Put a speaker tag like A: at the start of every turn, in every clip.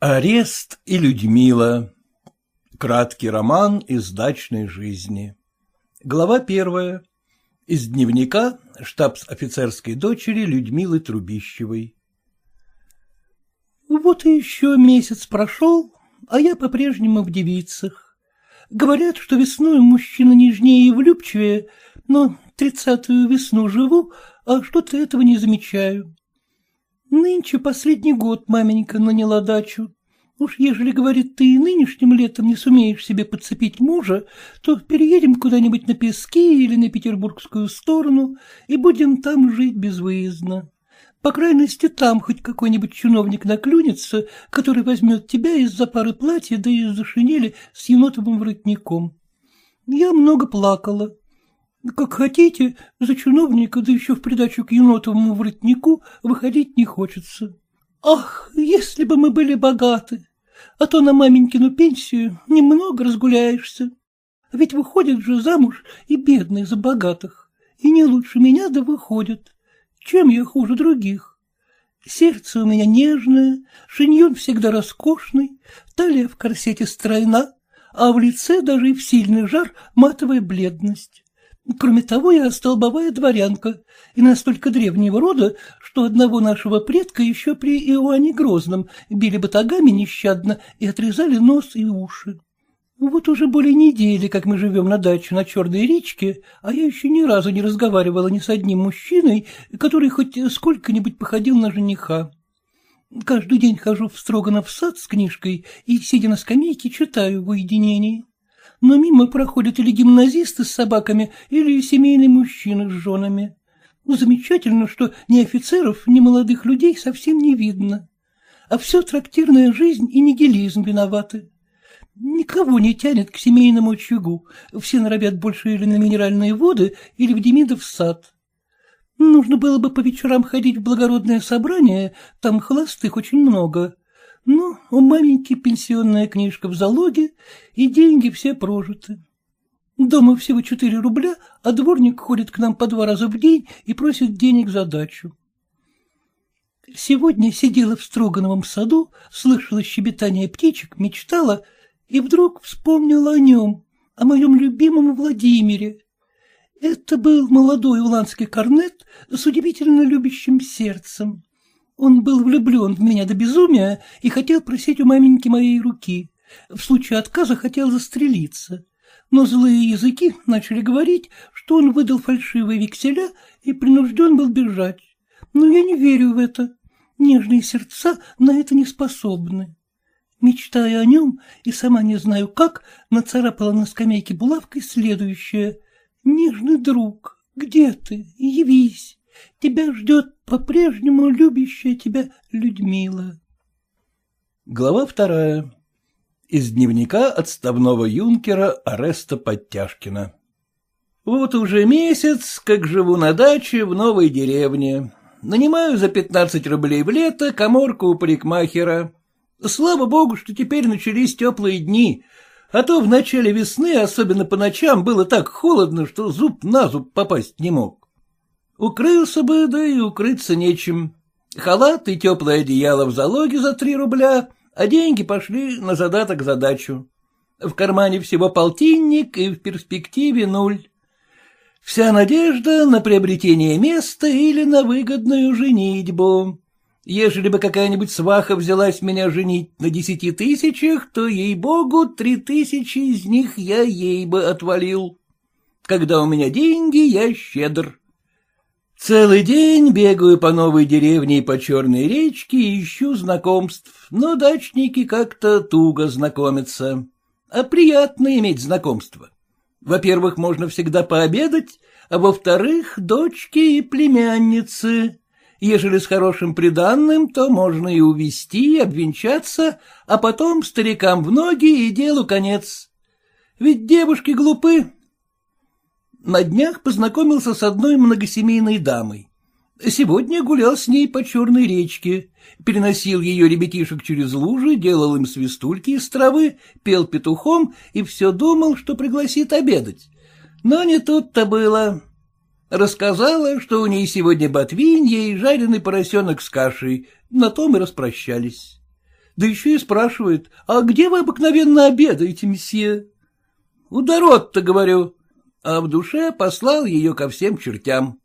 A: Арест и Людмила. Краткий роман из дачной жизни. Глава первая. Из дневника штабс-офицерской дочери Людмилы Трубищевой.
B: Вот и еще месяц прошел, а я по-прежнему в девицах. Говорят, что весной мужчина нежнее и влюбчивее, но тридцатую весну живу, а что-то этого не замечаю. Нынче последний год маменька наняла дачу. Уж ежели, говорит, ты нынешним летом не сумеешь себе подцепить мужа, то переедем куда-нибудь на пески или на петербургскую сторону и будем там жить безвыездно. По крайности, там хоть какой-нибудь чиновник наклюнется, который возьмет тебя из-за пары платья да из-за шинели с енотовым воротником. Я много плакала. Как хотите, за чиновника, да еще в придачу к енотовому воротнику, выходить не хочется. Ах, если бы мы были богаты! А то на маменькину пенсию немного разгуляешься. Ведь выходят же замуж и бедные за богатых, и не лучше меня да выходят. Чем я хуже других? Сердце у меня нежное, шиньон всегда роскошный, талия в корсете стройна, а в лице даже и в сильный жар матовая бледность. Кроме того, я столбовая дворянка и настолько древнего рода, что одного нашего предка еще при Иоанне Грозном били батагами нещадно и отрезали нос и уши. Вот уже более недели, как мы живем на даче на Черной речке, а я еще ни разу не разговаривала ни с одним мужчиной, который хоть сколько-нибудь походил на жениха. Каждый день хожу в Строганов сад с книжкой и, сидя на скамейке, читаю в уединении но мимо проходят или гимназисты с собаками, или семейные мужчины с женами. Замечательно, что ни офицеров, ни молодых людей совсем не видно. А все трактирная жизнь и нигилизм виноваты. Никого не тянет к семейному очагу, все норовят больше или на минеральные воды, или в Демидов сад. Нужно было бы по вечерам ходить в благородное собрание, там холостых очень много, ну, у маменьки пенсионная книжка в залоге, и деньги все прожиты. Дома всего четыре рубля, а дворник ходит к нам по два раза в день и просит денег за дачу. Сегодня сидела в Строгановом саду, слышала щебетание птичек, мечтала и вдруг вспомнила о нем, о моем любимом Владимире. Это был молодой уланский корнет с удивительно любящим сердцем. Он был влюблен в меня до безумия и хотел просить у маменьки моей руки. В случае отказа хотел застрелиться. Но злые языки начали говорить, что он выдал фальшивые векселя и принужден был бежать. Но я не верю в это. Нежные сердца на это не способны. Мечтая о нем, и сама не знаю как, нацарапала на скамейке булавкой следующее. «Нежный друг, где ты? Явись!» Тебя ждет по-прежнему любящая тебя Людмила.
A: Глава вторая. Из дневника отставного юнкера Ареста Подтяжкина. Вот уже месяц, как живу на даче в новой деревне. Нанимаю за пятнадцать рублей в лето коморку у парикмахера. Слава богу, что теперь начались теплые дни, а то в начале весны, особенно по ночам, было так холодно, что зуб на зуб попасть не мог. Укрылся бы, да и укрыться нечем. Халат и теплое одеяло в залоге за три рубля, а деньги пошли на задаток задачу. В кармане всего полтинник и в перспективе нуль. Вся надежда на приобретение места или на выгодную женитьбу. Ежели бы какая-нибудь сваха взялась меня женить на десяти тысячах, то, ей-богу, три тысячи из них я ей бы отвалил. Когда у меня деньги, я щедр. Целый день бегаю по новой деревне и по черной речке ищу знакомств, но дачники как-то туго знакомятся. А приятно иметь знакомство. Во-первых, можно всегда пообедать, а во-вторых, дочки и племянницы. Ежели с хорошим приданным, то можно и увести, обвенчаться, а потом старикам в ноги и делу конец. Ведь девушки глупы, на днях познакомился с одной многосемейной дамой. Сегодня гулял с ней по черной речке, переносил ее ребятишек через лужи, делал им свистульки из травы, пел петухом и все думал, что пригласит обедать. Но не тут-то было. Рассказала, что у ней сегодня ботвинья и жареный поросенок с кашей, на том и распрощались. Да еще и спрашивает, а где вы обыкновенно обедаете, месье? У дород-то, говорю, а в душе послал ее ко всем чертям.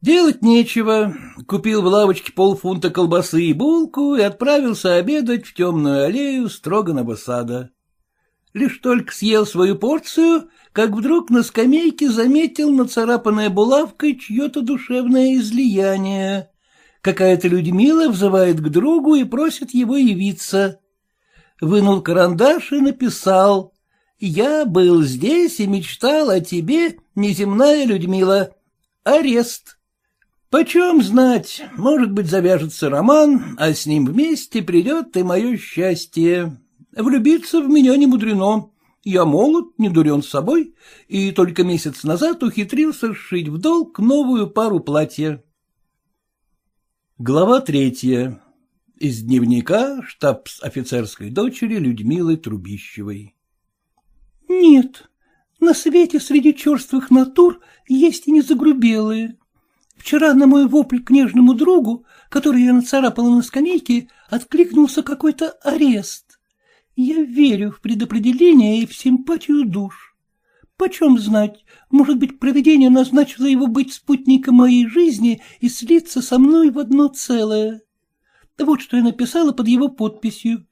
A: Делать нечего, купил в лавочке полфунта колбасы и булку и отправился обедать в темную аллею строганного сада. Лишь только съел свою порцию, как вдруг на скамейке заметил нацарапанное булавкой чье-то душевное излияние. Какая-то Людмила взывает к другу и просит его явиться. Вынул карандаш и написал «Я был здесь и мечтал о тебе, неземная Людмила. Арест». Почем знать, может быть, завяжется роман, а с ним вместе придет и мое счастье. Влюбиться в меня не мудрено. Я молод, не дурен собой, и только месяц назад ухитрился сшить в долг новую пару платья. Глава третья. Из дневника штабс-офицерской дочери Людмилы Трубищевой.
B: Нет, на свете среди черствых натур есть и незагрубелые. Вчера на мой вопль к нежному другу, который я нацарапала на скамейке, откликнулся какой-то арест. Я верю в предопределение и в симпатию душ. Почем знать, может быть, проведение назначило его быть спутником моей жизни и слиться со мной в одно целое. Вот что я написала под его подписью.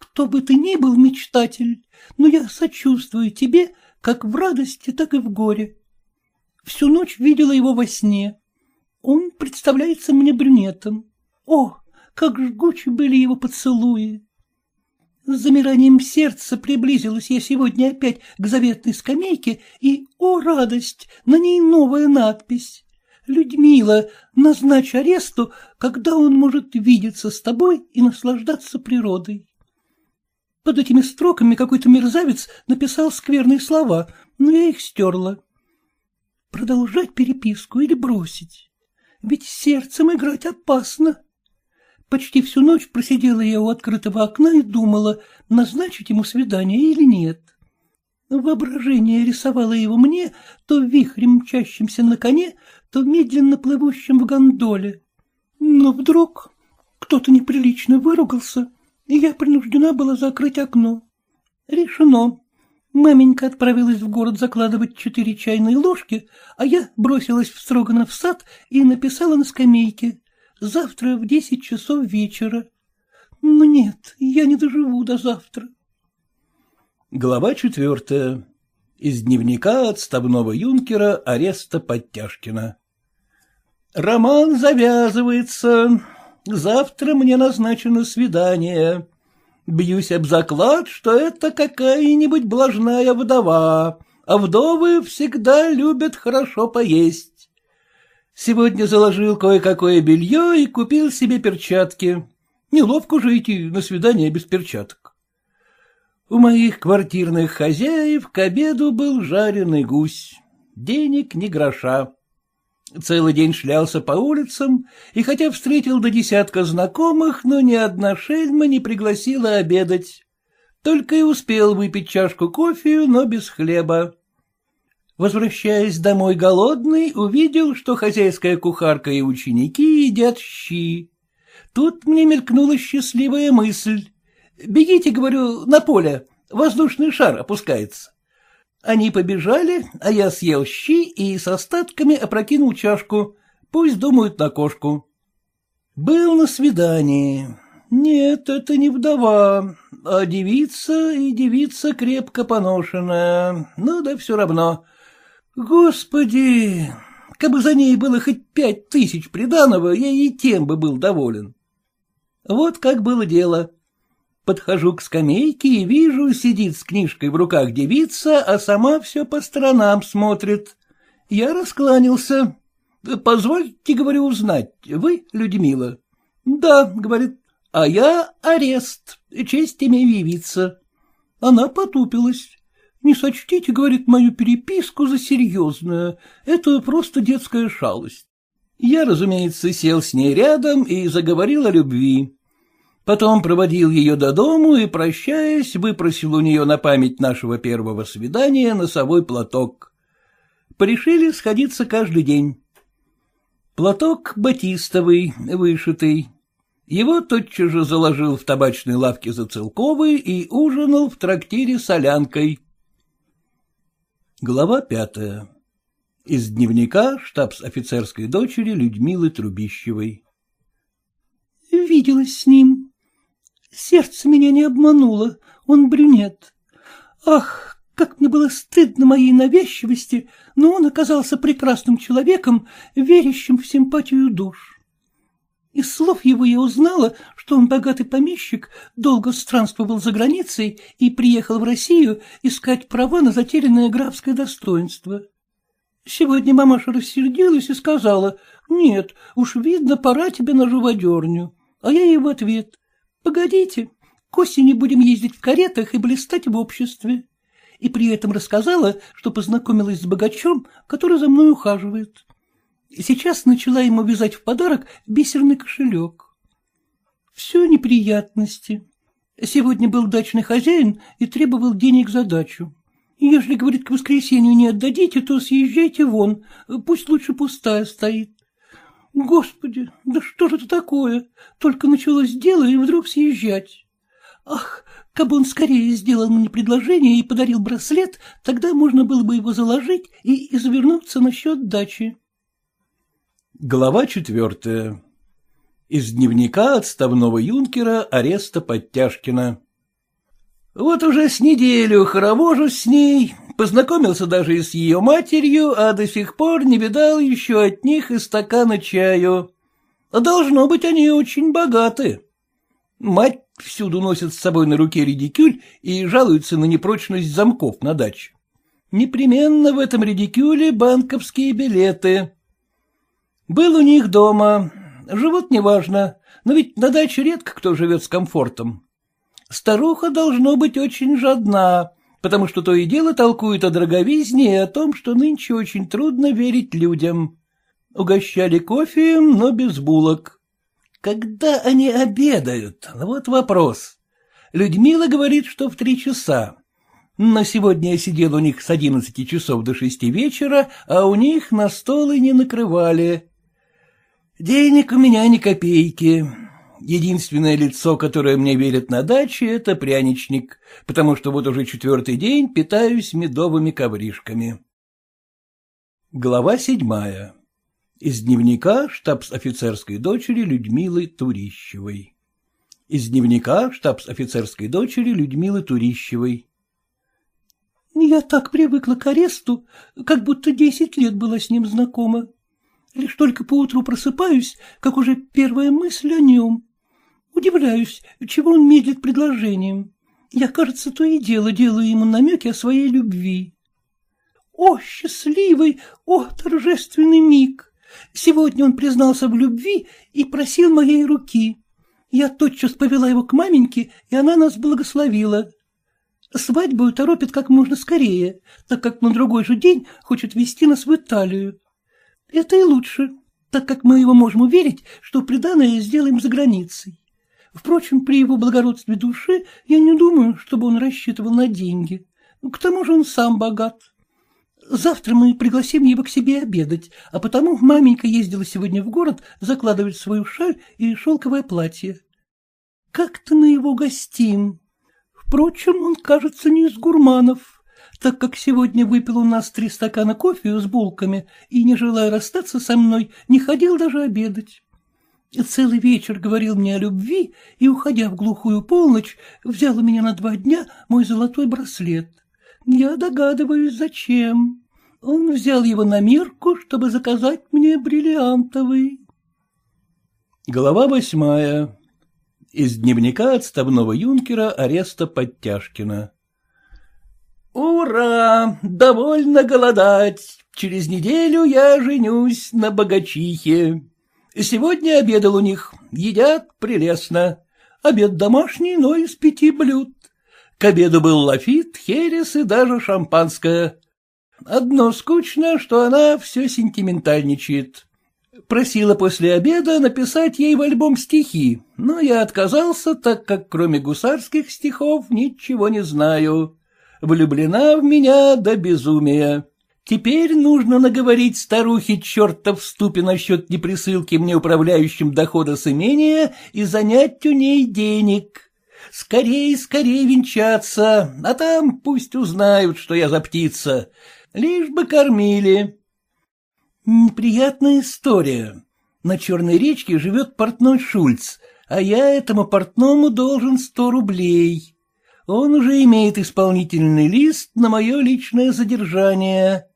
B: Кто бы ты ни был, мечтатель, но я сочувствую тебе как в радости, так и в горе. Всю ночь видела его во сне. Он представляется мне брюнетом. О, как жгучи были его поцелуи! С замиранием сердца приблизилась я сегодня опять к заветной скамейке, и, о радость, на ней новая надпись. «Людмила, назначь аресту, когда он может видеться с тобой и наслаждаться природой». Под этими строками какой-то мерзавец написал скверные слова, но я их стерла. Продолжать переписку или бросить? Ведь сердцем играть опасно. Почти всю ночь просидела я у открытого окна и думала, назначить ему свидание или нет. Воображение рисовало его мне то вихрем мчащимся на коне, то медленно плывущим в гондоле. Но вдруг кто-то неприлично выругался, и я принуждена была закрыть окно. Решено. Маменька отправилась в город закладывать четыре чайные ложки, а я бросилась в Строганов сад и написала на скамейке Завтра в десять часов вечера. Но нет, я не доживу до завтра.
A: Глава четвертая. Из дневника отставного юнкера ареста Подтяжкина. Роман завязывается. Завтра мне назначено свидание. Бьюсь об заклад, что это какая-нибудь блажная вдова, а вдовы всегда любят хорошо поесть. Сегодня заложил кое-какое белье и купил себе перчатки. Неловко же идти на свидание без перчаток. У моих квартирных хозяев к обеду был жареный гусь. Денег ни гроша. Целый день шлялся по улицам, и хотя встретил до десятка знакомых, но ни одна шельма не пригласила обедать. Только и успел выпить чашку кофе, но без хлеба. Возвращаясь домой голодный, увидел, что хозяйская кухарка и ученики едят щи. Тут мне мелькнула счастливая мысль. «Бегите, — говорю, — на поле, воздушный шар опускается». Они побежали, а я съел щи и с остатками опрокинул чашку. Пусть думают на кошку. Был на свидании. Нет, это не вдова, а девица и девица крепко поношенная. Ну да все равно. Господи, как бы за ней было хоть пять тысяч приданого, я и тем бы был доволен. Вот как было дело. Подхожу к скамейке и вижу, сидит с книжкой в руках девица, а сама все по сторонам смотрит. Я раскланялся. Позвольте, говорю, узнать, вы Людмила? Да, говорит, а я арест, честь имею явиться. Она потупилась. Не сочтите, говорит, мою переписку за серьезную, это просто детская шалость. Я, разумеется, сел с ней рядом и заговорил о любви. Потом проводил ее до дому и, прощаясь, выпросил у нее на память нашего первого свидания носовой платок. Порешили сходиться каждый день. Платок батистовый, вышитый. Его тотчас же заложил в табачной лавке за Целковой и ужинал в трактире солянкой. Глава пятая. Из дневника штабс-офицерской дочери Людмилы Трубищевой.
B: Виделась с ним. Сердце меня не обмануло, он брюнет. Ах, как мне было стыдно моей навязчивости, но он оказался прекрасным человеком, верящим в симпатию душ. Из слов его я узнала, что он богатый помещик, долго странствовал за границей и приехал в Россию искать права на затерянное графское достоинство. Сегодня мамаша рассердилась и сказала, «Нет, уж видно, пора тебе на живодерню». А я ей в ответ, «Погодите, к осени будем ездить в каретах и блистать в обществе». И при этом рассказала, что познакомилась с богачом, который за мной ухаживает. Сейчас начала ему вязать в подарок бисерный кошелек. Все неприятности. Сегодня был дачный хозяин и требовал денег за дачу. Ежели, говорит, к воскресенью не отдадите, то съезжайте вон, пусть лучше пустая стоит. Господи, да что же это такое? Только началось дело, и вдруг съезжать. Ах, как он скорее сделал мне предложение и подарил браслет, тогда можно было бы его заложить и извернуться насчет дачи.
A: Глава четвертая. Из дневника отставного юнкера ареста Подтяжкина. Вот уже с неделю хоровожусь с ней, познакомился даже и с ее матерью, а до сих пор не видал еще от них и стакана чаю. Должно быть, они очень богаты. Мать всюду носит с собой на руке редикюль и жалуется на непрочность замков на даче. Непременно в этом редикюле банковские билеты. Был у них дома. Живут неважно, но ведь на даче редко кто живет с комфортом. Старуха должно быть очень жадна, потому что то и дело толкует о дороговизне и о том, что нынче очень трудно верить людям. Угощали кофеем, но без булок. Когда они обедают? Вот вопрос. Людмила говорит, что в три часа. Но сегодня я сидел у них с одиннадцати часов до шести вечера, а у них на стол и не накрывали. Денег у меня ни копейки. Единственное лицо, которое мне верит на даче, это пряничник, потому что вот уже четвертый день питаюсь медовыми ковришками. Глава седьмая. Из дневника штабс-офицерской дочери Людмилы Турищевой. Из дневника штабс-офицерской дочери Людмилы Турищевой.
B: Я так привыкла к аресту, как будто десять лет была с ним знакома. Лишь только поутру просыпаюсь, как уже первая мысль о нем. Удивляюсь, чего он медлит предложением. Я, кажется, то и дело делаю ему намеки о своей любви. О, счастливый, о, торжественный миг! Сегодня он признался в любви и просил моей руки. Я тотчас повела его к маменьке, и она нас благословила. Свадьбу торопит как можно скорее, так как на другой же день хочет вести нас в Италию. Это и лучше, так как мы его можем уверить, что приданное сделаем за границей. Впрочем, при его благородстве души я не думаю, чтобы он рассчитывал на деньги. К тому же он сам богат. Завтра мы пригласим его к себе обедать, а потому маменька ездила сегодня в город закладывать свою шаль и шелковое платье. Как-то мы его гостим. Впрочем, он, кажется, не из гурманов, так как сегодня выпил у нас три стакана кофе с булками и, не желая расстаться со мной, не ходил даже обедать. Целый вечер говорил мне о любви и, уходя в глухую полночь, взял у меня на два дня мой золотой браслет. Я догадываюсь, зачем. Он взял его на мерку, чтобы заказать мне бриллиантовый.
A: Глава восьмая. Из дневника отставного юнкера ареста Подтяжкина. «Ура! Довольно голодать! Через неделю я женюсь на богачихе!» Сегодня обедал у них, едят прелестно. Обед домашний, но из пяти блюд. К обеду был лафит, херес и даже шампанское. Одно скучно, что она все сентиментальничает. Просила после обеда написать ей в альбом стихи, но я отказался, так как кроме гусарских стихов ничего не знаю. Влюблена в меня до безумия. Теперь нужно наговорить старухе черта в ступе насчет неприсылки мне управляющим дохода с имения и занять у ней денег. Скорей, скорей венчаться, а там пусть узнают, что я за птица. Лишь бы кормили. Неприятная история. На Черной речке живет портной Шульц, а я этому портному должен сто рублей. Он уже имеет исполнительный лист на мое личное задержание.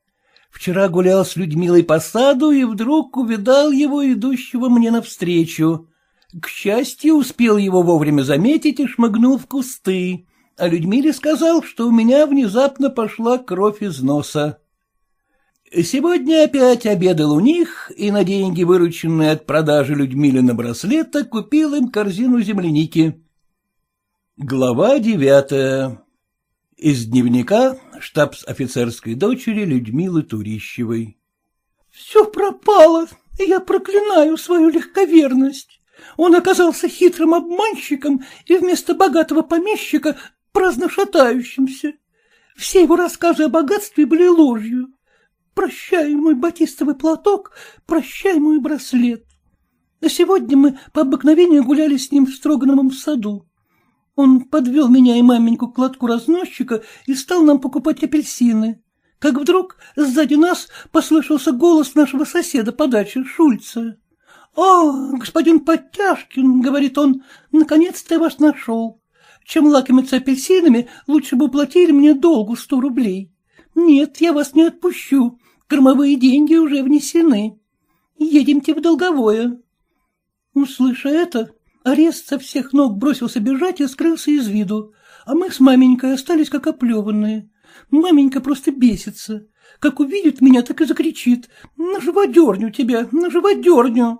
A: Вчера гулял с Людмилой по саду и вдруг увидал его, идущего мне навстречу. К счастью, успел его вовремя заметить и шмыгнул в кусты, а Людмиле сказал, что у меня внезапно пошла кровь из носа. Сегодня опять обедал у них, и на деньги, вырученные от продажи Людмилина браслета, купил им корзину земляники. Глава девятая Из дневника штабс-офицерской дочери Людмилы Турищевой.
B: — Все пропало, я проклинаю свою легковерность. Он оказался хитрым обманщиком и вместо богатого помещика праздно шатающимся. Все его рассказы о богатстве были ложью. Прощай мой батистовый платок, прощай мой браслет. А сегодня мы по обыкновению гуляли с ним в Строгановом саду. Он подвел меня и маменьку к лотку разносчика и стал нам покупать апельсины. Как вдруг сзади нас послышался голос нашего соседа по даче, Шульца. — О, господин Подтяжкин, — говорит он, — наконец-то я вас нашел. Чем лакомиться апельсинами, лучше бы уплатили мне долгу сто рублей. Нет, я вас не отпущу, кормовые деньги уже внесены. Едемте в долговое. Услыша это, арест со всех ног бросился бежать и скрылся из виду, а мы с маменькой остались как оплеванные. Маменька просто бесится. Как увидит меня, так и закричит. На живодерню тебя, на живодерню.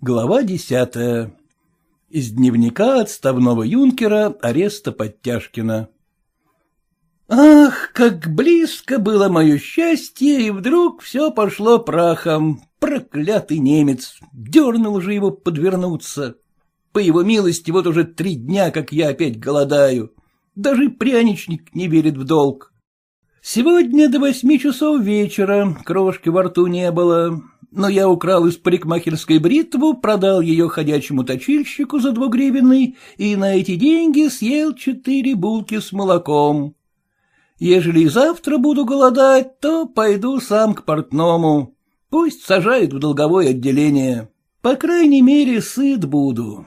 A: Глава десятая. Из дневника отставного юнкера ареста Подтяжкина. Ах, как близко было мое счастье, и вдруг все пошло прахом. Проклятый немец, дернул же его подвернуться. По его милости, вот уже три дня, как я опять голодаю. Даже пряничник не верит в долг. Сегодня до восьми часов вечера крошки во рту не было, но я украл из парикмахерской бритву, продал ее ходячему точильщику за двугривенный и на эти деньги съел четыре булки с молоком. Ежели и завтра буду голодать, то пойду сам к портному. Пусть сажают в долговое отделение. По крайней мере, сыт буду.